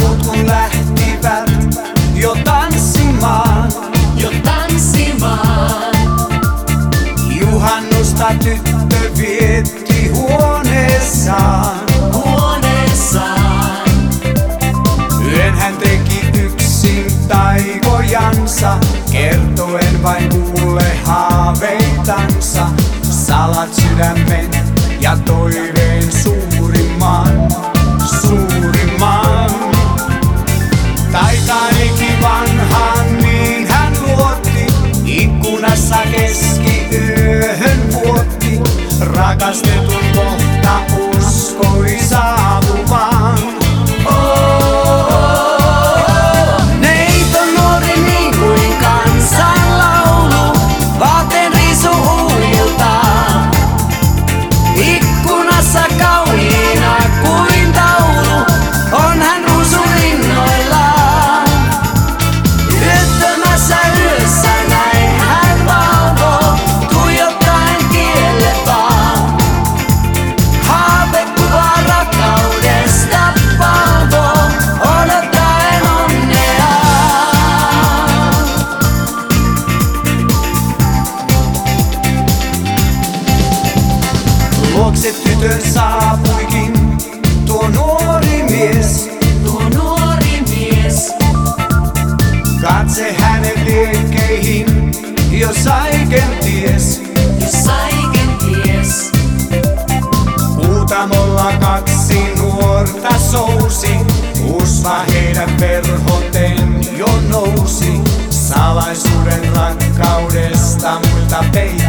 muut kun lähtivät jo tanssimaan, jo tanssimaan. Juhannusta tyttö vietti huoneessaan, huoneessaan. Yön hän teki yksin taikojansa, kertoen vain kuule haaveitansa. Salat sydämen ja toiveen suuntaan. mas Tytön saapuikin tuo nuori mies. Tuo nuori mies, Katse hänen liekkeihin jo sai kenties. jos saiken ties. Muutamolla kaksi nuorta sousi. Usva heidän verhoten jo nousi. Salaisuuden rakkaudesta muilta peitti.